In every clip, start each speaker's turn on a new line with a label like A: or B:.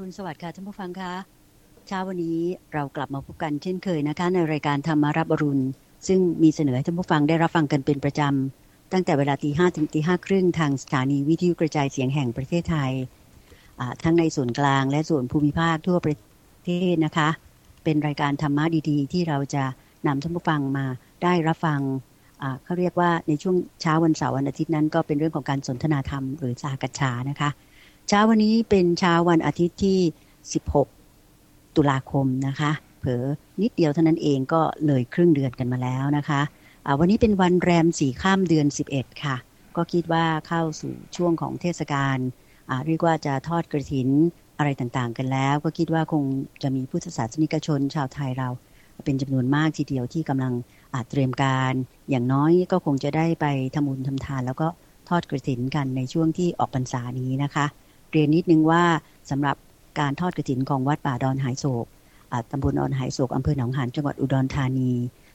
A: รุณสวัสดิ์ค่ะท่านผู้ฟังคะเช้าวันนี้เรากลับมาพบกันเช่นเคยนะคะ ในรายการธรรมารับอรุณ ซึ่งมีเสนอให้ท่านผู้ฟังได้รับฟังกันเป็นประจำ ตั้งแต่เวลาตีห้ถึงตีห้าครึ่งทางสถานีวิทยุกระจายเสียงแห่งประเทศไทย ทั้งในส่วนกลางและส่วนภูมิภาคทั่วประเทศนะคะ เป็นรายการธรรมะดีๆ ที่เราจะนำท่านผู้ฟังมาได้รับฟังเขาเรียกว่าในช่วงเช้าวันเสาร์วันอาทิตย์นั้น ก็เป็นเรื่องของการสนทนาธรรมหรือสากัจฉานะคะ เช้าวันนี้เป็นเช้าวันอาทิตย์ที่ 16 ตุลาคมนะคะ เผลอนิดเดียวเท่านั้นเองก็เลยครึ่งเดือนกันมาแล้วนะคะะวันนี้เป็นวันแรมสี่ข้ามเดือน 11 ค่ะ ก็คิดว่าเข้าสู่ช่วงของเทศกาลเรียกว่าจะทอดกระถินอะไรต่างๆ กันแล้ว ก็คิดว่าคงจะมีพุทธศาสนิกชนชาวไทยเรา เป็นจำนวนมากทีเดียวที่กำลังเตรียมการ อย่างน้อยก็คงจะได้ไปทำบุญทำทาน แล้วก็ทอดกระถินกันในช่วงที่ออกพรรษานี้นะคะ เรียนนิดนึงว่าสำหรับการทอดกระถินของวัดป่าดอนหายโศกตำบลดอนหายโศกอำเภอหนองหานจังหวัดอุดรธานี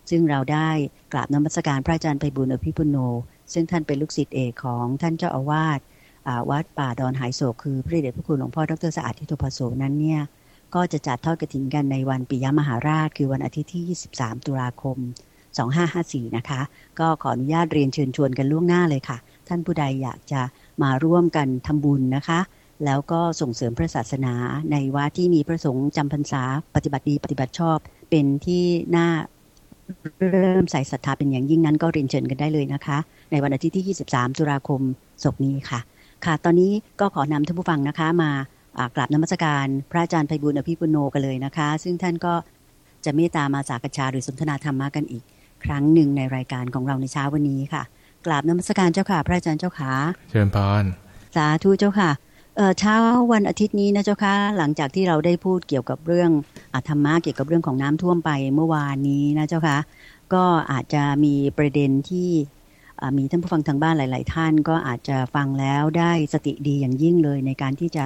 A: ซึ่งเราได้กราบนมัสการพระอาจารย์ไปบุญอภิปุโน ซึ่งท่านเป็นลูกศิษย์เอกของท่านเจ้าอาวาสวัดป่าดอนหายโศกคือพระเดชพระคุณหลวงพ่อดรสะอาดทิโตภโสนั้นเนี่ยก็จะจัดทอดกระถินกันในวันปิยมหาราช คือวันอาทิตย์ที่ 23 ตุลาคม 2554 นะคะ ก็ขออนุญาตเรียนเชิญชวนกันล่วงหน้าเลยค่ะ ท่านผู้ใดอยากจะมาร่วมกันทำบุญนะคะ แล้วก็ส่งเสริมพระศาสนาในวัดที่มีพระสงฆ์จำพรรษาปฏิบัติดีปฏิบัติชอบ เป็นที่น่าเริ่มใส่ศรัทธาเป็นอย่างยิ่งนั้นก็เรียนเชิญกันได้เลยนะคะ ในวันอาทิตย์ที่ 23 ตุลาคมศกนี้ค่ะ ค่ะ ตอนนี้ก็ขอนำท่านผู้ฟังนะคะ มากราบนมัสการพระอาจารย์ไพบุญอภิปุโนกันเลยนะคะ ซึ่งท่านก็จะเมตตามาสากชาหรือสนทนาธรรมะกันอีก ครั้งหนึ่งในรายการของเราในเช้าวันนี้ค่ะกราบนมัสการเจ้าค่ะ พระอาจารย์เจ้าค่ะ
B: เชิญพร
A: สาธุเจ้าค่ะ เช้าวันอาทิตย์นี้นะเจ้าค่ะหลังจากที่เราได้พูดเกี่ยวกับเรื่องอธรรมะเกี่ยวกับเรื่องของน้ำท่วมไปเมื่อวานนี้นะเจ้าค่ะก็อาจจะมีประเด็นที่มีท่านผู้ฟังทางบ้านหลาย ๆ ท่าน ก็อาจจะฟังแล้วได้สติดีอย่างยิ่งเลยในการที่จะ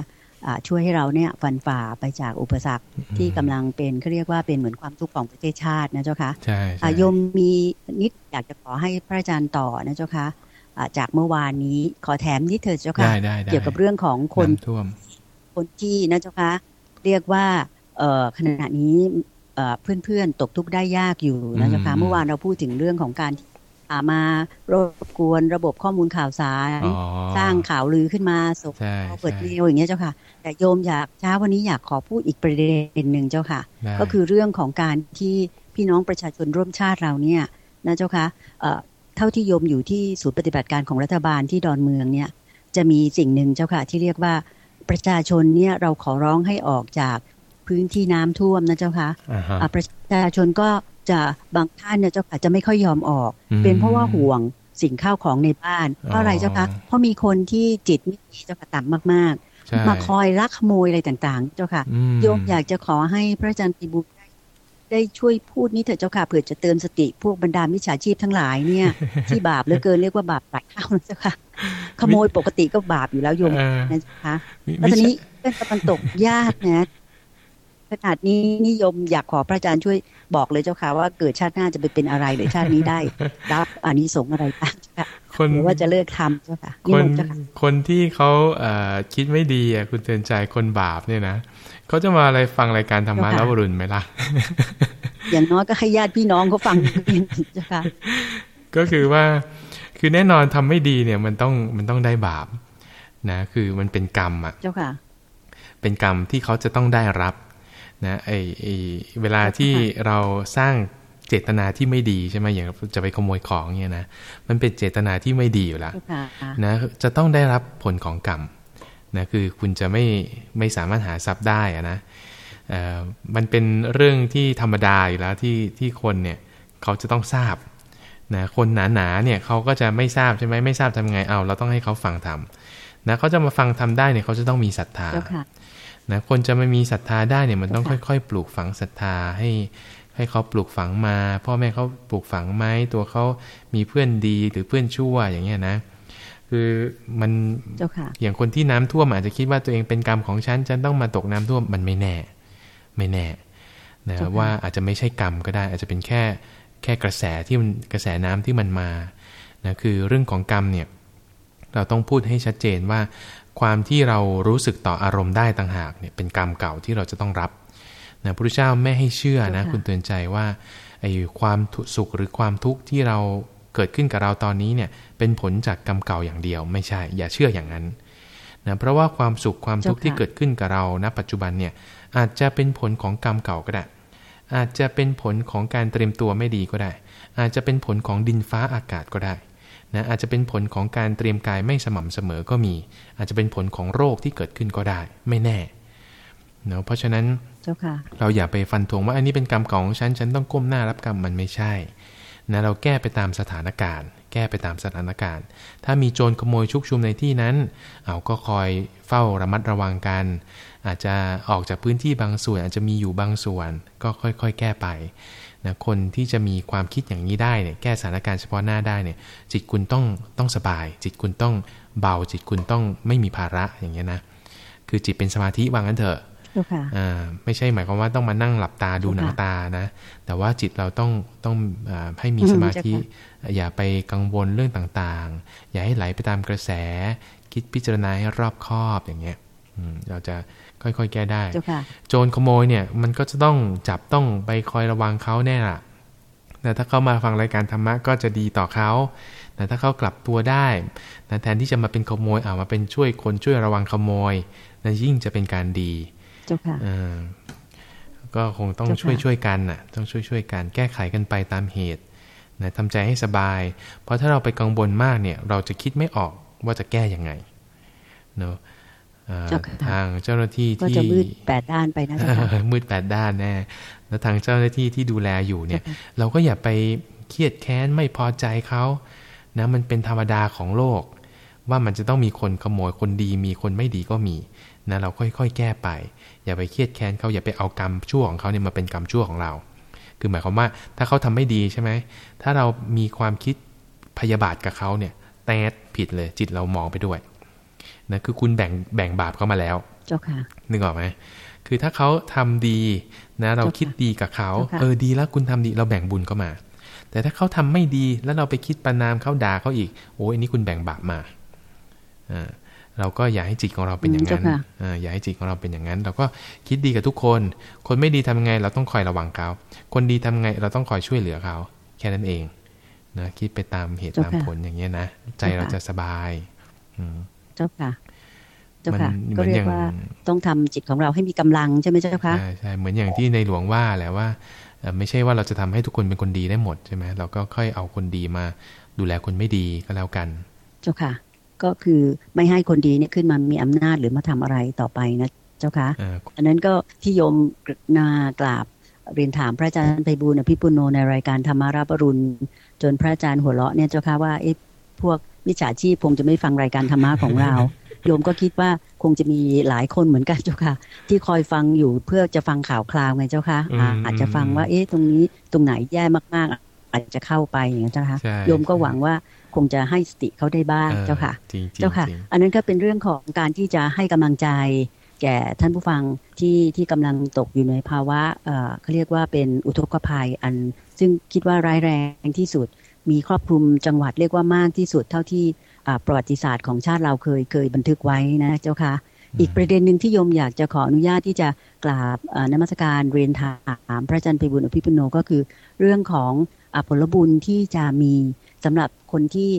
A: ช่วยให้เราเนี่ยฟันฝ่าไปจากอุปสรรคที่กำลังเป็นเขาเรียกว่าเป็นเหมือนความทุกข์ของประเทศชาตินะเจ้าค่ะ
B: ใช่
A: โยมมีนิดอยากจะขอให้พระอาจารย์ต่อนะเจ้าค่ะ จากเมื่อวานนี้ขอแถมนิดเถิดเจ้าค่ะเกี่ยวกับเรื่องของคนคนที่นะเจ้าค่ะเรียกว่าเอขณะนี้เพื่อนๆตกทุกข์ได้ยากอยู่นะเจ้าค่ะเมื่อวานเราพูดถึงเรื่องของการมารบกวนระบบข้อมูลข่าวสาร สร้างข่าวลือขึ้นมาสกเปิดเรียวอย่างเงี้ยเจ้าค่ะ แต่โยมอยากเช้าวันนี้อยากขอพูดอีกประเด็นหนึ่งเจ้าค่ะ ก็คือเรื่องของการที่พี่น้องประชาชนร่วมชาติเราเนี่ยนะเจ้าค่ะ เท่าที่โยมอยู่ที่ศูนย์ปฏิบัติการของรัฐบาลที่ดอนเมืองเนี่ย จะมีสิ่งหนึ่งเจ้าค่ะที่เรียกว่าประชาชนเนี่ยเราขอร้องให้ออกจากพื้นที่น้ำท่วมนะเจ้าค่ะ
B: uh-huh.
A: ประชาชนก็จะบางท่านเนี่ยเจ้าค่ะจะไม่ค่อยยอมออก เป็นเพราะว่าห่วงสิ่งข้าวของในบ้าน เพราะอะไรเจ้าคะเพราะมีคนที่จิตไม่ดีเจ้าค่ะต่ำมากๆ มาคอยลักขโมยอะไรต่างๆ เจ้าค่ะโยมอยากจะขอให้พระอาจารย์ปิบุตร ได้ช่วยพูดนี้เถอะเจ้าค่ะเผื่อจะเตือนสติพวกบรรดามิจฉาชีพทั้งหลายเนี่ย ที่บาปเหลือเกินเรียกว่าบาปหลายเท่านะเจ้าค่ะ ขโมยปกติก็บาปอยู่แล้วโยมนะคะแล้วตอนนี้เป็นตะวันตกยากนะขนาดนี้นิยมอยากขอพระอาจารย์ช่วยบอกเลยเจ้าค่ะ ว่าเกิดชาติหน้าจะไปเป็นอะไรหรือชาตินี้ได้รับอานิสงส์อะไรบ้างค่ะคนว่าจะเลิกทำเจ้าค่ะ
B: คนคนที่เขาคิดไม่ดีอะคุณเตือนใจคนบาปเนี่ยนะ เขาจะมาอะไรฟังรายการธรรมะแล้วรุนไหมล่ะ
A: อย่างน้อยก็ให้ญาติพี่น้องเขาฟังเจ้าค่ะ
B: ก็คือว่า คือแน่นอนทำไม่ดีเนี่ยมันต้องมันต้องได้บาปนะ คือมันเป็นกรรมอะ
A: เจ้าค่ะ
B: เป็นกรรมที่เขาจะต้องได้รับนะไอไอเวลาที่เราสร้างเจตนาที่ไม่ดีใช่ไหมอย่างจะไปขโมยของเนี่ยนะ มันเป็นเจตนาที่ไม่ดีอยู่แล้วนะ จะต้องได้รับผลของกรรม นะคือคุณจะไม่ไม่สามารถหาทรัพย์ได้นะมันเป็นเรื่องที่ธรรมดาอยู่แล้วที่ที่คนเนี่ยเขาจะต้องทราบนะคนหนาๆเนี่ยเขาก็จะไม่ทราบใช่ไหมไม่ทราบทำไงเอาเราต้องให้เขาฟังทำนะเขาจะมาฟังทำได้เนี่ยเขาจะต้องมีศรัทธานะคนจะไม่มีศรัทธาได้เนี่ยมันต้องค่อย ๆ ปลูกฝังศรัทธาให้ให้เขาปลูกฝังมา พ่อแม่เขาปลูกฝังไหมตัวเขามีเพื่อนดีหรือเพื่อนชั่วอย่างเงี้ยนะ คือมันอย่างคนที่น้ำท่วมอาจจะคิดว่าตัวเองเป็นกรรมของฉันฉันต้องมาตกน้ำท่วมมันไม่แน่ ไม่แน่นะว่าอาจจะไม่ใช่กรรมก็ได้ อาจจะเป็นแค่แค่กระแสที่มันกระแสน้ำที่มันมานะคือเรื่องของกรรมเนี่ยเราต้องพูดให้ชัดเจนว่า ความที่เรารู้สึกต่ออารมณ์ได้ต่างหากเนี่ยเป็นกรรมเก่าที่เราจะต้องรับนะพระพุทธเจ้าไม่ให้เชื่อนะ คุณเตือนใจว่าไอ้ความสุขหรือความทุกข์ที่เรา เกิดขึ้นกับเราตอนนี้เนี่ยเป็นผลจากกรรมเก่าอย่างเดียว ไม่ใช่ อย่าเชื่ออย่างนั้นนะเพราะว่าความสุขความทุกข์ที่เกิดขึ้นกับเราณปัจจุบันเนี่ยอาจจะเป็นผลของกรรมเก่าก็ได้ อาจจะเป็นผลของการเตรียมตัวไม่ดีก็ได้ อาจจะเป็นผลของดินฟ้าอากาศก็ได้นะอาจจะเป็นผลของการเตรียมกายไม่สม่ำเสมอก็มี อาจจะเป็นผลของโรคที่เกิดขึ้นก็ได้ ไม่แน่เนาะเพราะฉะนั้นเราอย่าไปฟันธงว่าอันนี้เป็นกรรมของฉันฉันต้องก้มหน้ารับกรรมมันไม่ใช่ นะเราแก้ไปตามสถานการณ์ แก้ไปตามสถานการณ์ ถ้ามีโจรขโมยชุกชุมในที่นั้น เอาก็คอยเฝ้าระมัดระวังกัน อาจจะออกจากพื้นที่บางส่วนอาจจะมีอยู่บางส่วน ก็ค่อยๆ แก้ไปนะคนที่จะมีความคิดอย่างนี้ได้เนี่ยแก้สถานการณ์เฉพาะหน้าได้เนี่ยจิตคุณต้องต้องสบาย จิตคุณต้องเบาจิตคุณต้องไม่มีภาระอย่างเงี้ยนะคือจิตเป็นสมาธิวางกันเถอะ ไม่ใช่หมายความว่าต้องมานั่งหลับตาดูหนังตานะ แต่ว่าจิตเราต้องต้องอให้มีสมาธิ อย่าไปกังวลเรื่องต่างๆ อย่าให้ไหลไปตามกระแส คิดพิจารณาให้รอบคอบอย่างเงี้ยเราจะค่อยๆ แก้ได้ โจรขโมยเนี่ย มันก็จะต้องจับต้องไปคอยระวังเขาแน่ละแต่ถ้าเขามาฟังรายการธรรมะก็จะดีต่อเขาแต่ถ้าเขากลับตัวได้แทนที่จะมาเป็นขโมยเอามาเป็นช่วยคนช่วยระวังขโมยนั่นยิ่งจะเป็นการดี
A: เจ้าค่ะ
B: ก็คงต้องช่วยช่วยกันน่ะ ต้องช่วยช่วยกันแก้ไขกันไปตามเหตุนะทำใจให้สบาย เพราะถ้าเราไปกังวลมากเนี่ย เราจะคิดไม่ออกว่าจะแก้ยังไงเนาะทางเจ้าหน้าที่ที่
A: จะมืดแปดด้านไปนะ
B: มืดแปดด้านแน่แล้วทางเจ้าหน้าที่ที่ดูแลอยู่เนี่ย เราก็อย่าไปเครียดแค้นไม่พอใจเขานะมันเป็นธรรมดาของโลก ว่ามันจะต้องมีคนขโมยคนดีมีคนไม่ดีก็มี นะเราค่อยๆ แก้ไป อย่าไปเครียดแค้นเขาอย่าไปเอากรรมชั่วของเขาเนี่ยมาเป็นกรรมชั่วของเรา คือหมายความว่าถ้าเขาทำไม่ดีใช่ไหมถ้าเรามีความคิดพยาบาทกับเขาเนี่ยแตดผิดเลยจิตเรามองไปด้วยนะคือคุณแบ่งแบ่งบาปเขามาแล้ว
A: เจ้าค่ะ
B: นึกออกไหมคือถ้าเขาทำดีนะเราคิดดีกับเขา เออดีแล้วคุณทำดีเราแบ่งบุญเข้ามา แต่ถ้าเขาทำไม่ดีแล้วเราไปคิดประนามเขาด่าเขาอีก โอ้ยอันนี้คุณแบ่งบาปมาอ่า เราก็อย่าให้จิตของเราเป็นอย่างนั้นอย่าให้จิตของเราเป็นอย่างนั้น เราก็คิดดีกับทุกคน คนไม่ดีทำไงเราต้องคอยระวังเขา คนดีทำไงเราต้องคอยช่วยเหลือเขา แค่นั้นเองนะคิดไปตามเหตุตามผลอย่างเงี้ยนะ ใจเราจะสบาย
A: เจ้าค่ะเจ้าค่ะก็เรียกว่าต้องทำจิตของเราให้มีกำลังใช่ไหมเจ้าค่ะใช่
B: ใช่เหมือนอย่างที่ในหลวงว่าแหละว่าไม่ใช่ว่าเราจะทำให้ทุกคนเป็นคนดีได้หมดใช่ไหมเราก็ค่อยเอาคนดีมาดูแลคนไม่ดีก็แล้วกัน
A: เจ้าค่ะ ก็คือไม่ให้คนดีเนี่ยขึ้นมามีอำนาจหรือมาทำอะไรต่อไปนะเจ้าคะอันนั้นก็ที่โยมนากราบเรียนถามพระอาจารย์ไพบูลพิปุโนในรายการธรรมาราบรุณ จนพระอาจารย์หัวเราะเนี่ยเจ้าค่ะว่าเอ๊ะพวกมิจฉาชีพคงจะไม่ฟังรายการธรรมะของเรา โยมก็คิดว่าคงจะมีหลายคนเหมือนกันเจ้าค่ะ ที่คอยฟังอยู่เพื่อจะฟังข่าวคราวไงเจ้าค่ะอาจจะฟังว่า เอ๊ะตรงนี้ตรงไหนแย่มากๆ อาจจะเข้าไปอย่างนี้เจ้าค่ะโยมก็หวังว่าคงจะให้สติเขาได้บ้างเจ้าค่ะ เจ้าค่ะ อันนั้นก็เป็นเรื่องของการที่จะให้กำลังใจ แก่ท่านผู้ฟังที่ที่กำลังตกอยู่ในภาวะเขาเรียกว่าเป็นอุทกภัยอัน ซึ่งคิดว่าร้ายแรงที่สุด มีครอบคลุมจังหวัดเรียกว่ามากที่สุดเท่าที่ประวัติศาสตร์ของชาติเราเคยเคยบันทึกไว้นะเจ้าค่ะอีกประเด็นหนึ่งที่โยมอยากจะขออนุญาตที่จะกราบนมัสการเรียนถามพระอาจารย์พิบุญอภิปุโนก็คือเรื่องของ ผลบุญที่จะมีสำหรับคนที่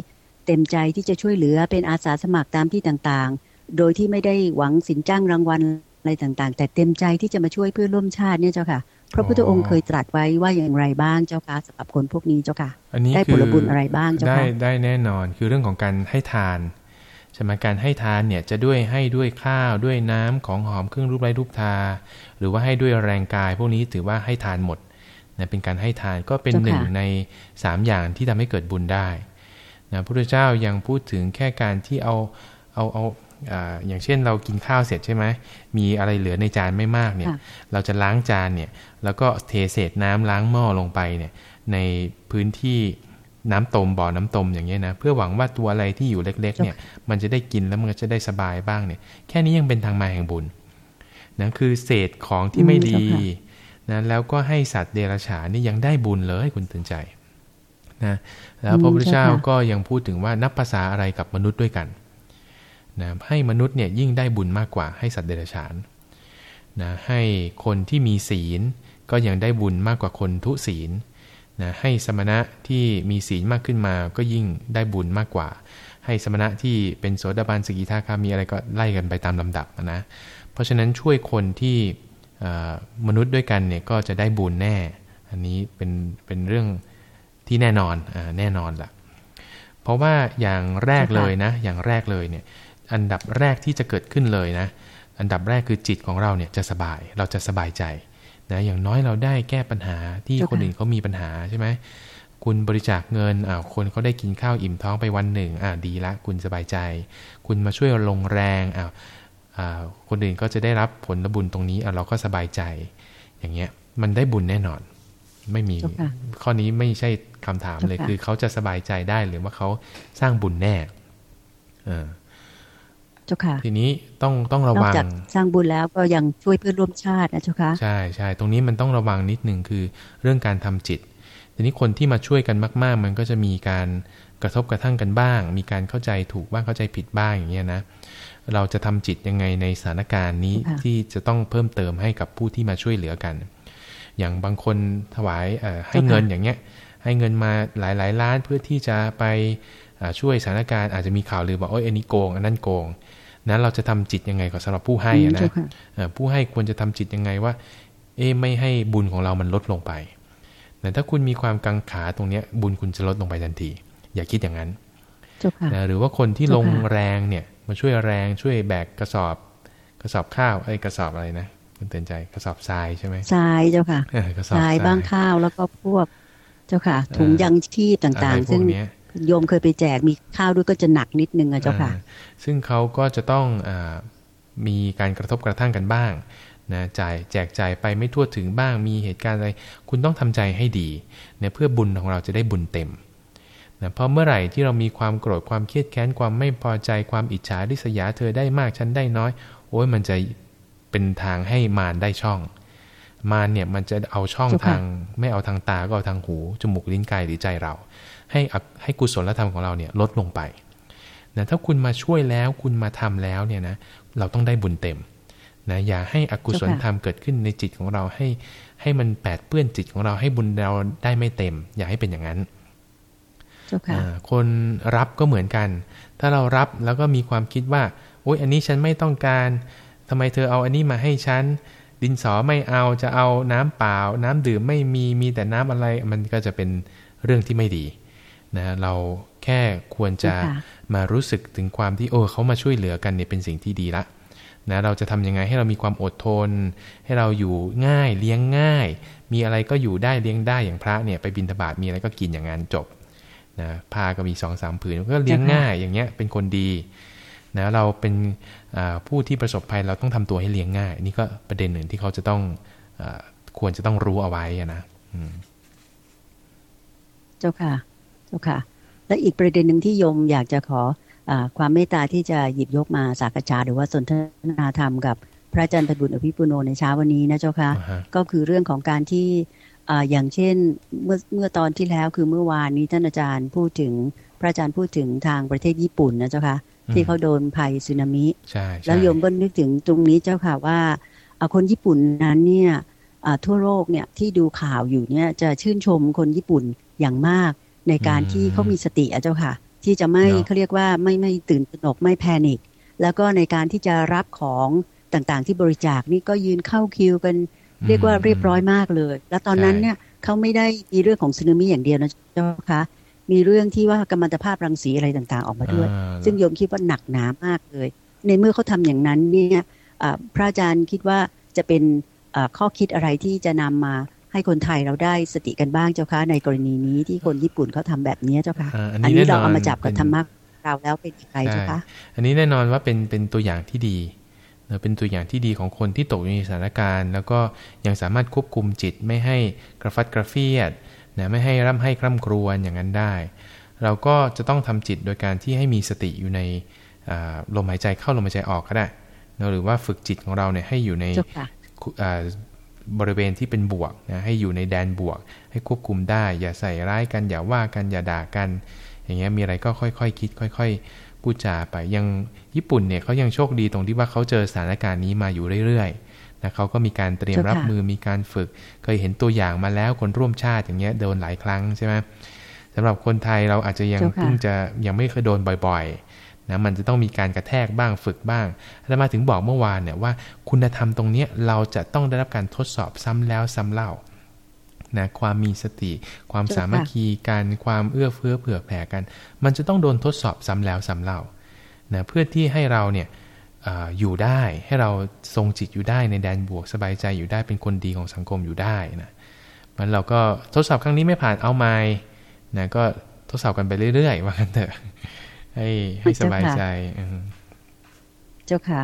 A: เต็มใจที่จะช่วยเหลือเป็นอาสาสมัครตามที่ต่างๆ โดยที่ไม่ได้หวังสินจ้างรางวัลอะไรต่างๆ แต่เต็มใจที่จะมาช่วยเพื่อร่วมชาติเนี่ยเจ้าค่ะ พระพุทธองค์เคยตรัสไว้ว่าอย่างไรบ้างเจ้าค่ะสำหรับคนพวกนี้เจ้าค่ะได้ผลบุญอะไรบ้างเจ้าค่ะได้
B: ได้แน่นอนคือเรื่องของการให้ทานใช่ไหมการให้ทานเนี่ยจะด้วยให้ด้วยข้าวด้วยน้ำของหอมเครื่องรูปไร้รูปทา หรือว่าให้ด้วยแรงกาย พวกนี้ถือว่าให้ทานหมด นะเป็นการให้ทานก็เป็นหนึ่งในสามอย่างที่ทำให้เกิดบุญได้นะพระพุทธเจ้ายังพูดถึงแค่การที่เอาเอาเอาอย่างเช่นเรากินข้าวเสร็จใช่ไหมมีอะไรเหลือในจานไม่มากเนี่ย เราจะล้างจานเนี่ย แล้วก็เทเศษน้ำล้างหม้อลงไปเนี่ย ในพื้นที่น้ำตมบ่อน้ำตมอย่างเงี้ยนะ เพื่อหวังว่าตัวอะไรที่อยู่เล็ก ๆ เนี่ย มันจะได้กินแล้วมันจะได้สบายบ้างเนี่ย แค่นี้ยังเป็นทางมาแห่งบุญนะคือเศษของที่ไม่ดี นะแล้วก็ให้สัตว์เดรัจฉานนี่ยังได้บุญเลยคุณตื่นใจนะแล้วพระพุทธเจ้าก็ยังพูดถึงว่านับภาษาอะไรกับมนุษย์ด้วยกันนะให้มนุษย์เนี่ยยิ่งได้บุญมากกว่าให้สัตว์เดรัจฉานนะให้คนที่มีศีลก็ยังได้บุญมากกว่าคนทุศีลนะให้สมณะที่มีศีลมากขึ้นมาก็ยิ่งได้บุญมากกว่า ให้สมณะที่เป็นโสดาบันสกิทาคามีอะไรก็ไล่กันไปตามลำดับนะ เพราะฉะนั้นช่วยคนที่ มนุษย์ด้วยกันเนี่ยก็จะได้บุญแน่ อันนี้เป็นเป็นเรื่องที่แน่นอนอแน่นอนละเพราะว่าอย่างแรกเลยนะ อย่างแรกเลยเนี่ย อันดับแรกที่จะเกิดขึ้นเลยนะ อันดับแรกคือจิตของเราเนี่ยจะสบาย เราจะสบายใจนะ อย่างน้อยเราได้แก้ปัญหาที่คนอื่นเขามีปัญหาใช่ไหมคุณบริจาคเงินอ่าคนเขาได้กินข้าวอิ่มท้องไปวันหนึ่งอ่าดีละ คุณสบายใจ คุณมาช่วยลงแรงอ่า คนอื่นก็จะได้รับผลบุญตรงนี้เราก็สบายใจ อย่างเงี้ย มันได้บุญแน่นอน ไม่มีข้อนี้ไม่ใช่คำถามเลย คือเขาจะสบายใจได้หรือว่าเขาสร้างบุญแน่เออ
A: เจ้าค่ะ
B: ทีนี้ต้องต้องระวัง
A: สร้างบุญแล้วก็ยังช่วยเพื่อนร่วมชาตินะเจ้าค่ะ
B: ใช่ใช่ตรงนี้มันต้องระวังนิดหนึ่งคือเรื่องการทำจิต ทีนี้คนที่มาช่วยกันมาก ๆ มันก็จะมีการ กระทบกระทั่งกันบ้าง มีการเข้าใจถูกบ้างเข้าใจผิดบ้างอย่างเงี้ยนะเราจะทำจิตยังไงในสถานการณ์นี้ที่จะต้องเพิ่มเติมให้กับผู้ที่มาช่วยเหลือกัน อย่างบางคนถวายให้เงินอย่างเงี้ย ให้เงินมาหลายหลายล้านเพื่อที่จะไปช่วยสถานการณ์อาจจะมีข่าวลือบอกโอ้ยอันนี้โกงอันนั้นโกงนั้นเราจะทำจิตยังไงกับสำหรับผู้ให้นะผู้ให้ควรจะทำจิตยังไงว่า เอ๊ไม่ให้บุญของเรามันลดลงไปแต่ถ้าคุณมีความกังขาตรงเนี้ยบุญคุณจะลดลงไปทันที อย่าคิดอย่างนั้นนะหรือว่าคนที่ลงแรงเนี่ย มาช่วยแรงช่วยแบกกระสอบ กระสอบข้าวไอ้กระสอบอะไรนะคุณเตือนใจกระสอบทรายใช่ไหม
A: ทรายเจ้าค่ะทรายบ้างข้าวแล้วก็พวก เจ้าค่ะ ถุงยังชีพต่างๆ ซึ่งโยมเคยไปแจกมีข้าวด้วยก็จะหนักนิดนึงอะเจ้าค่ะ
B: ซึ่งเขาก็จะต้องอมีการกระทบกระทั่งกันบ้างนะจ่ายแจกจ่ายไปไม่ทั่วถึงบ้างมีเหตุการณ์อะไร คุณต้องทำใจให้ดีเนี่ยเพื่อบุญของเราจะได้บุญเต็ม นะเพราะเมื่อไหร่ที่เรามีความโกรธความเครียดแค้นความไม่พอใจความอิจฉาริษยาเธอได้มากฉันได้น้อย โอ้ยมันจะเป็นทางให้มารได้ช่อง มารเนี่ยมันจะเอาช่องทาง ไม่เอาทางตาก็เอาทางหูจมูกลิ้นกายหรือใจเรา ให้ให้กุศลธรรมของเราเนี่ยลดลงไปนะถ้าคุณมาช่วยแล้วคุณมาทำแล้วเนี่ยนะเราต้องได้บุญเต็มนะอย่าให้อกุศลธรรมเกิดขึ้นในจิตของเราให้ให้มันแปดเปื้อนจิตของเราให้บุญเราได้ไม่เต็ม อย่าให้เป็นอย่างนั้น คนรับก็เหมือนกัน ถ้าเรารับแล้วก็มีความคิดว่า โอ๊ย อันนี้ฉันไม่ต้องการทำไมเธอเอาอันนี้มาให้ฉัน ดินสอไม่เอา จะเอาน้ำเปล่า น้ำดื่มไม่มี มีแต่น้ำอะไร มันก็จะเป็นเรื่องที่ไม่ดีนะ เราแค่ควรจะมารู้สึกถึงความที่โอ้เขามาช่วยเหลือกันเนี่ยเป็นสิ่งที่ดีละนะเราจะทำยังไงให้เรามีความอดทน ให้เราอยู่ง่ายเลี้ยงง่าย มีอะไรก็อยู่ได้เลี้ยงได้อย่างพระเนี่ยไปบินทบาทมีอะไรก็กินอย่างนั้นจบ นะผ้าก็มีสองสามผืนก็เลี้ยงง่ายอย่างเงี้ยเป็นคนดีนะเราเป็นผู้ที่ประสบภัยเราต้องทำตัวให้เลี้ยงง่ายนี่ก็ประเด็นหนึ่งที่เขาจะต้องอควรจะต้องรู้เอาไว้นะ
A: เจ้าค่ะ เจ้าค่ะ และอีกประเด็นหนึ่งที่โยมอยากจะขออความเมตตาที่จะหยิบยกมาสักษาหรือว่าสนทนาธรรมกับพระอาจารย์พบุญอภิปุโนในเช้าวันนี้นะเจ้าค่ะ ก็คือเรื่องของการที่ อย่างเช่นเมื่อเมื่อตอนที่แล้วคือเมื่อวานนี้ท่านอาจารย์พูดถึงพระอาจารย์พูดถึงทางประเทศญี่ปุ่นนะเจ้าค่ะที่เขาโดนภัยสึนามิแล้วโยมก็นึกถึงตรงนี้เจ้าค่ะว่าคนญี่ปุ่นนั้นเนี่ยทั่วโลกเนี่ยที่ดูข่าวอยู่เนี่ยจะชื่นชมคนญี่ปุ่นอย่างมากในการที่เขามีสติอะเจ้าค่ะ ที่จะไม่เขาเรียกว่าไม่ไม่ตื่นตระหนกไม่แพนิคแล้วก็ในการที่จะรับของต่างๆ ที่บริจาคนี่ก็ยืนเข้าคิวกัน เรียกว่าเรียบร้อยมากเลย แล้วตอนนั้นเนี่ยเขาไม่ได้มีเรื่องของสึนามิอย่างเดียวนะเจ้าคะมีเรื่องที่ว่ากัมมันตภาพรังสีอะไรต่างๆออกมาด้วย ซึ่งโยมคิดว่าหนักหนามากเลย ในเมื่อเขาทำอย่างนั้นเนี่ยพระอาจารย์คิดว่าจะเป็นข้อคิดอะไรที่จะนำมาให้คนไทยเราได้สติกันบ้างเจ้าคะในกรณีนี้ที่คนญี่ปุ่นเขาทาแบบนี้เจ้าคะอันนี้เราเอามาจับกับธรรมะเราแล้วเป็นยังไงเจ้าคะ
B: อันนี้แน่นอนว่าเป็นเป็นตัวอย่างที่ดี เป็นตัวอย่างที่ดีของคนที่ตกอยู่ในสถานการณ์ แล้วก็ยังสามารถควบคุมจิตไม่ให้กระฟัดกระเฟียดนะไม่ให้ร่ำให้คร่ำครวญอย่างนั้นได้ เราก็จะต้องทำจิตโดยการที่ให้มีสติอยู่ในลมหายใจเข้าลมหายใจออกก็ได้นะหรือว่าฝึกจิตของเราเนี่ยให้อยู่ในบริเวณที่เป็นบวกนะให้อยู่ในแดนบวก ให้ควบคุมได้ อย่าใส่ร้ายกันอย่าว่ากันอย่าด่ากัน อย่างเงี้ยมีอะไรก็ค่อยๆคคิด ค่อยๆ พูดจาไปยังญี่ปุ่นเนี่ยเขายังโชคดีตรงที่ว่าเขาเจอสถานการณ์นี้มาอยู่เรื่อยๆนะเขาก็มีการเตรียมรับมือมีการฝึก เคยเห็นตัวอย่างมาแล้วคนร่วมชาติอย่างเงี้ยโดนหลายครั้งใช่ไหมสำหรับคนไทยเราอาจจะยังเพิ่งจะยังไม่เคยโดนบ่อยๆนะมันจะต้องมีการกระแทกบ้างฝึกบ้างแล้วมาถึงบอกเมื่อวานเนี่ยว่าคุณธรรมตรงนี้เราจะต้องได้รับการทดสอบซ้ำแล้วซ้ำเล่า นะความมีสติ ความสามัคคีการความเอื้อเฟื้อเผื่อแผ่กัน มันจะต้องโดนทดสอบซ้ำแล้วซ้ำเล่านะเพื่อที่ให้เราเนี่ยอยู่ได้ให้เราทรงจิตอยู่ได้ในแดนบวกสบายใจอยู่ได้เป็นคนดีของสังคมอยู่ได้นะมันเราก็ทดสอบครั้งนี้ไม่ผ่านเอาไม่นะก็ทดสอบกันไปเรื่อยๆว่ากันเถอะ ให้ให้สบายใจ
A: เจ้าค่ะ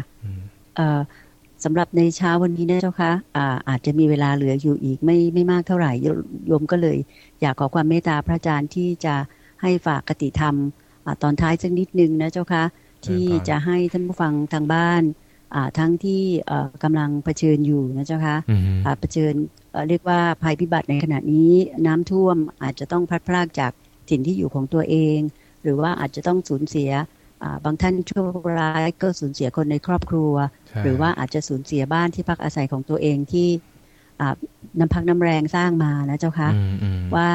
A: สำหรับในเช้าวันนี้นะเจ้าคะอาอาจจะมีเวลาเหลืออยู่อีกไม่ไม่มากเท่าไหร่โยมก็เลย อยากขอความเมตตาพระอาจารย์ที่จะให้ฝากกติธรรมอตอนท้ายสักนิดนึงนะเจ้าคะที่จะให้ท่านผู้ฟังทางบ้านทั้งที่กำลังเผชิญอยู่นะเจ้าคะเผชิญเรียกว่าภัยพิบัติในขณะนี้น้ำท่วมอาจจะต้องพลัดพรากจากถิ่นที่อยู่ของตัวเอง หรือว่าอาจจะต้องสูญเสีย บางท่านชั่วร้ายก็สูญเสียคนในครอบครัว หรือว่าอาจจะสูญเสียบ้านที่พักอาศัยของตัวเองที่น้ำพักน้ำแรงสร้างมานะเจ้าคะว่า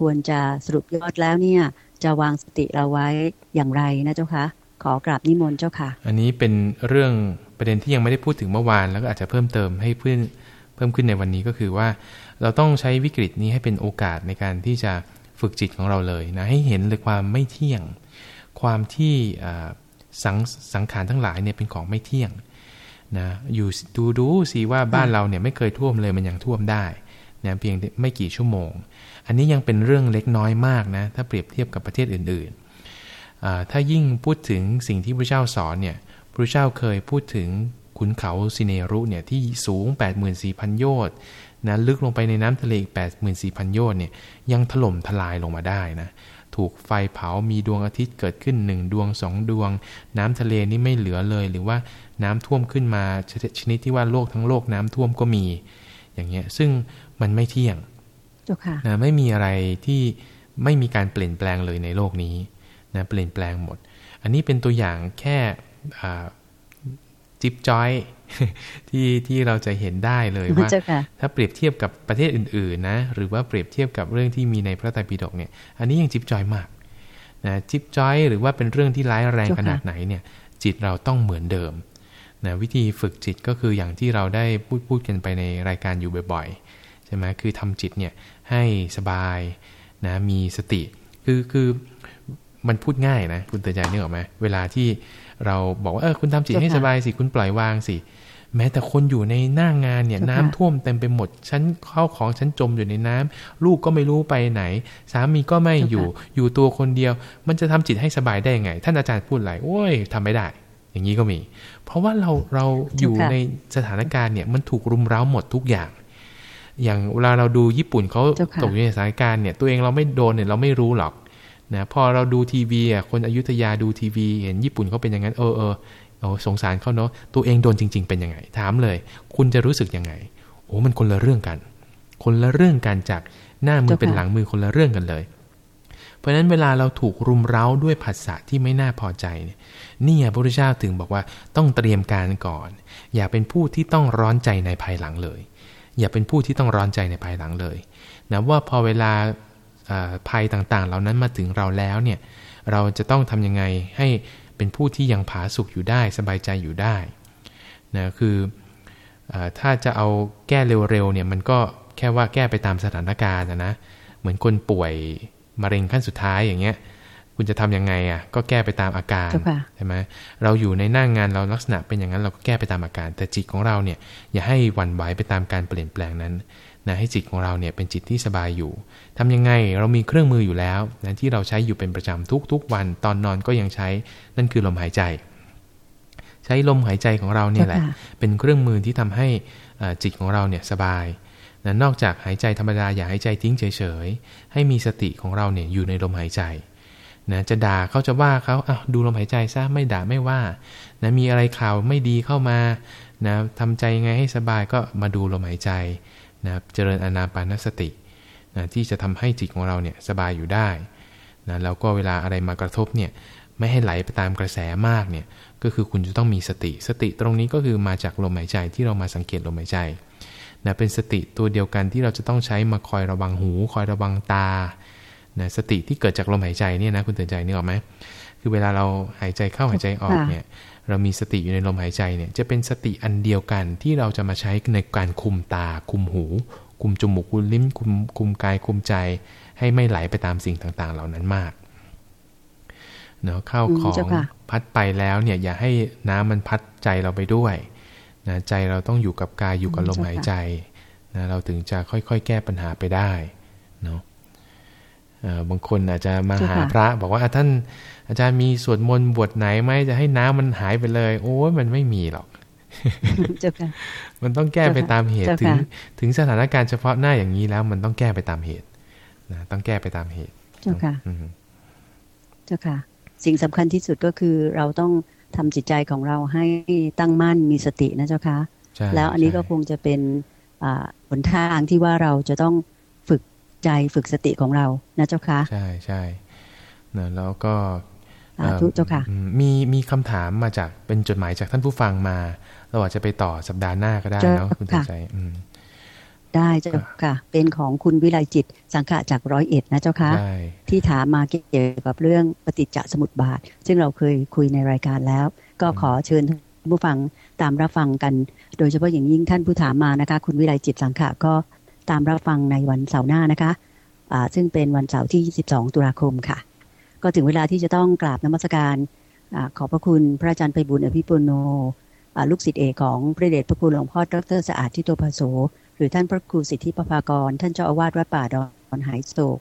A: ควรจะสรุปยอดแล้วเนี่ยจะวางสติเราไว้อย่างไรนะเจ้าคะขอกราบนิมนต์เจ้าค่ะ
B: อันนี้เป็นเรื่องประเด็นที่ยังไม่ได้พูดถึงเมื่อวาน แล้วก็อาจจะเพิ่มเติมให้เพื่อนเพิ่มขึ้นในวันนี้ก็คือว่า เราต้องใช้วิกฤตนี้ให้เป็นโอกาสในการที่จะฝึกจิตของเราเลยนะให้เห็นเลยความไม่เที่ยง ความที่สังสังขารทั้งหลายเนี่ยเป็นของไม่เที่ยงนะอยู่ดูดูสิว่าบ้านเราเนี่ยไม่เคยท่วมเลยมันยังท่วมได้นะเพียงไม่กี่ชั่วโมง อันนี้ยังเป็นเรื่องเล็กน้อยมากนะถ้าเปรียบเทียบกับประเทศอื่นๆถ้ายิ่งพูดถึงสิ่งที่พระเจ้าสอนเนี่ยพระเจ้าเคยพูดถึงขุนเขาซิเนรุเนี่ยที่สูง 84,000 โยชน์นะลึกลงไปในน้ำทะเลอีก84,000 โยชน์เนี่ยยังถล่มทลายลงมาได้นะ ถูกไฟเผามีดวงอาทิตย์เกิดขึ้นหนึ่งดวงสองดวง น้ำทะเลนี่ไม่เหลือเลย หรือว่าน้ำท่วมขึ้นมาชนิดที่ว่าโลกทั้งโลกน้ำท่วมก็มี อย่างเงี้ยซึ่งมันไม่เที่ยงนะไม่มีอะไรที่ไม่มีการเปลี่ยนแปลงเลยในโลกนี้นะเปลี่ยนแปลงหมด อันนี้เป็นตัวอย่างแค่ จิ๊บจอยที่ที่เราจะเห็นได้เลยว่า ถ้าเปรียบเทียบกับประเทศอื่นๆนะหรือว่าเปรียบเทียบกับเรื่องที่มีในพระไตรปิฎกเนี่ย อันนี้ยังจิ๊บจอยมากนะจิ๊บจอย หรือว่าเป็นเรื่องที่ร้ายแรงขนาดไหนเนี่ย จิตเราต้องเหมือนเดิมนะวิธีฝึกจิตก็คืออย่างที่เราได้พูดพูดกันไปในรายการอยู่บ่อยๆใช่ไหมคือทำจิตเนี่ยให้สบายนะมีสติ คือคือ มันพูดง่ายนะ คุณเตือนใจนึกออกไหมเวลาที่เราบอกว่าเออคุณทำจิตให้สบายสิคุณปล่อยวางสิแม้แต่คนอยู่ในหน้างานเนี่ยน้ำท่วมเต็มไปหมดฉันเข้าของฉันจมอยู่ในน้ำลูกก็ไม่รู้ไปไหน สามีก็ไม่อยู่อยู่ตัวคนเดียว มันจะทำจิตให้สบายได้ยังไง ท่านอาจารย์พูดอะไรโอ้ยทำไม่ได้ อย่างนี้ก็มี เพราะว่าเราเราอยู่ในสถานการณ์เนี่ยมันถูกรุมเร้าหมดทุกอย่าง อย่างเวลาเราดูญี่ปุ่นเขาตกอยู่ในสถานการณ์เนี่ยตัวเองเราไม่โดนเนี่ยเราไม่รู้หรอก นะพอเราดูทีวีอะคนอยุธยาดูทีวี เห็นญี่ปุ่นเขาเป็นอย่างนั้น เออเออโอ้สงสารเขาเนาะตัวเองโดนจริง ๆ เป็นยังไง ถามเลย คุณจะรู้สึกยังไง โอ้มันคนละเรื่องกัน คนละเรื่องกันจากหน้ามือเป็นหลังมือคนละเรื่องกันเลย เพราะฉะนั้นเวลาเราถูกรุมเร้าด้วยผัสสะที่ไม่น่าพอใจเนี่ยนี่พระพุทธเจ้าถึงบอกว่าต้องเตรียมการก่อน อย่าเป็นผู้ที่ต้องร้อนใจในภายหลังเลย อย่าเป็นผู้ที่ต้องร้อนใจในภายหลังเลยนะว่าพอเวลา ภัยต่างๆ เหล่านั้นมาถึงเราแล้วเนี่ยเราจะต้องทํำยังไงให้เป็นผู้ที่ยังผาสุกอยู่ได้สบายใจอยู่ได้นะคืออถ้าจะเอาแก้เร็วๆเนี่ยมันก็แค่ว่าแก้ไปตามสถานการณ์นะนะเหมือนคนป่วยมะเร็งขั้นสุดท้ายอย่างเงี้ยคุณจะทํำยังไงอะก็แก้ไปตามอาการใช่ไหมเราอยู่ในหน้างงานเราลักษณะเป็นอย่างนั้นเราก็แก้ไปตามอาการ แต่จิตของเราเนี่ยอย่าให้หวั่นไหวไปตามการเปลี่ยนแปลงนั้น นะให้จิตของเราเนี่ยเป็นจิตที่สบายอยู่ทำยังไงเรามีเครื่องมืออยู่แล้วนะที่เราใช้อยู่เป็นประจำทุกๆวัน ตอนนอนก็ยังใช้นั่นคือลมหายใจ ใช้ลมหายใจของเราเนี่ยแหละ เป็นเครื่องมือที่ทำให้จิตของเราเนี่ยสบายนะนอกจากหายใจธรรมดาอย่าหายใจทิ้งเฉยๆ ให้มีสติของเราเนี่ยอยู่ในลมหายใจนะจะด่าเขาจะว่าเขาอ้าวดูลมหายใจซะไม่ด่าไม่ว่านะมีอะไรข่าวไม่ดีเข้ามานะทำใจไงให้สบายก็มาดูลมหายใจ นะเจริญอนาปานสตินะที่จะทำให้จิตของเราเนี่ยสบายอยู่ได้นะแล้วก็เวลาอะไรมากระทบเนี่ยไม่ให้ไหลไปตามกระแสมากเนี่ยก็คือคุณจะต้องมีสติ สติตรงนี้ก็คือมาจากลมหายใจที่เรามาสังเกตลมหายใจนะเป็นสติตัวเดียวกันที่เราจะต้องใช้มาคอยระวังหู คอยระวังตานะสติที่เกิดจากลมหายใจเนี่ยนะคุณเตือนใจนึกออกไหมคือเวลาเราหายใจเข้าหายใจออกเนี่ย เรามีสติอยู่ในลมหายใจเนี่ยจะเป็นสติอันเดียวกันที่เราจะมาใช้ในการคุมตา คุมหู คุมจมูกคุมลิ้นคุมคุมกายคุมใจ ให้ไม่ไหลไปตามสิ่งต่างๆ เหล่านั้นมากเนาะเข้าของพัดไปแล้วเนี่ยอย่าให้น้ำมันพัดใจเราไปด้วยนะใจเราต้องอยู่กับกายอยู่กับลมหายใจนะเราถึงจะค่อยๆ แก้ปัญหาไปได้เนาะ บางคนอาจจะมาหาพระ บอกว่าท่านอาจารย์มีสวดมนต์บทไหนไหมจะให้น้ำมันหายไปเลย โอ้ยมันไม่มีหรอกมันต้องแก้ไปตามเหตุถึงถึงสถานการณ์เฉพาะหน้าอย่างนี้แล้ว มันต้องแก้ไปตามเหตุนะต้องแก้ไปตามเหตุ
A: เจ้าค่ะเจ้าค่ะ สิ่งสำคัญที่สุดก็คือเราต้องทำจิตใจของเราให้ตั้งมั่นมีสตินะเจ้าค่ะแล้วอันนี้ก็คงจะเป็นหนทางที่ว่าเราจะต้องฝึก ใจฝึกสติของเรานะเจ้าค่ะ
B: ใช่ใช่นะแล้วก็
A: ทุเจ้าค่ะ
B: มีมีคำถามมาจากเป็นจดหมายจากท่านผู้ฟังมา เราอาจจะไปต่อสัปดาห์หน้าก็ได้เนาะคุณใจ
A: ได้เจ้าค่ะ เป็นของคุณวิไลจิตสังฆะจากร้อยเอ็ดนะเจ้าค่ะที่ถามมาเกี่ยวกับเรื่องปฏิจจสมุปบาท ซึ่งเราเคยคุยในรายการแล้ว ก็ขอเชิญผู้ฟังตามรับฟังกัน โดยเฉพาะอย่างยิ่งท่านผู้ถามมานะคะ คุณวิไลจิตสังฆะก็ ตามรับฟังในวันเสาร์หน้านะคะะซึ่งเป็นวันเสาร์ที่ 22 ตุลาคมค่ะ ก็ถึงเวลาที่จะต้องกราบนมัสการอขอบพระคุณพระอาจารย์ไปบุญอภิปุโนลูกศิษย์เอกของพระเดชพระคุณหลวงพ่อดรสะอาดทิโตภโสหรือท่านพระครูสิทธิปภากร ท่านเจ้าอาวาสวัดป่าดอนหายโศก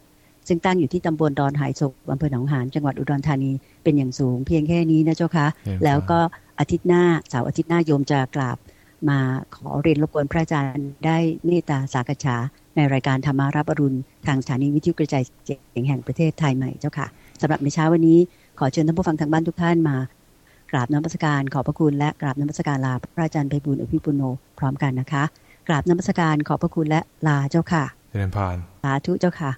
A: ซึ่งตั้งอยู่ที่ตำบลดอนหายโศกอำเภอหนองหานจังหวัดอุดรธานีเป็นอย่างสูงเพียงแค่นี้นะเจ้าคะ แล้วก็อาทิตย์หน้าเสาร์อาทิตย์หน้าโยมจะกราบ มาขอเรียนรบกวนพระอาจารย์ได้เมตตาสากฉาในรายการธรรมารับอรุณ ทางสถานีวิทยุกระจายเสียงแห่งประเทศไทยใหม่เจ้าค่ะสำหรับในเช้าวันนี้ขอเชิญท่านผู้ฟังทางบ้านทุกท่านมากราบน้ำมัสการขอบพระคุณและกราบน้ำมัสการลาพระอาจารย์ไปบุญอภิปุโนพร้อมกันนะคะ กราบน้ำมัสการขอบพระคุณและลาเจ้าค่ะ
B: เจริญพร
A: สาธุเจ้าค่ะ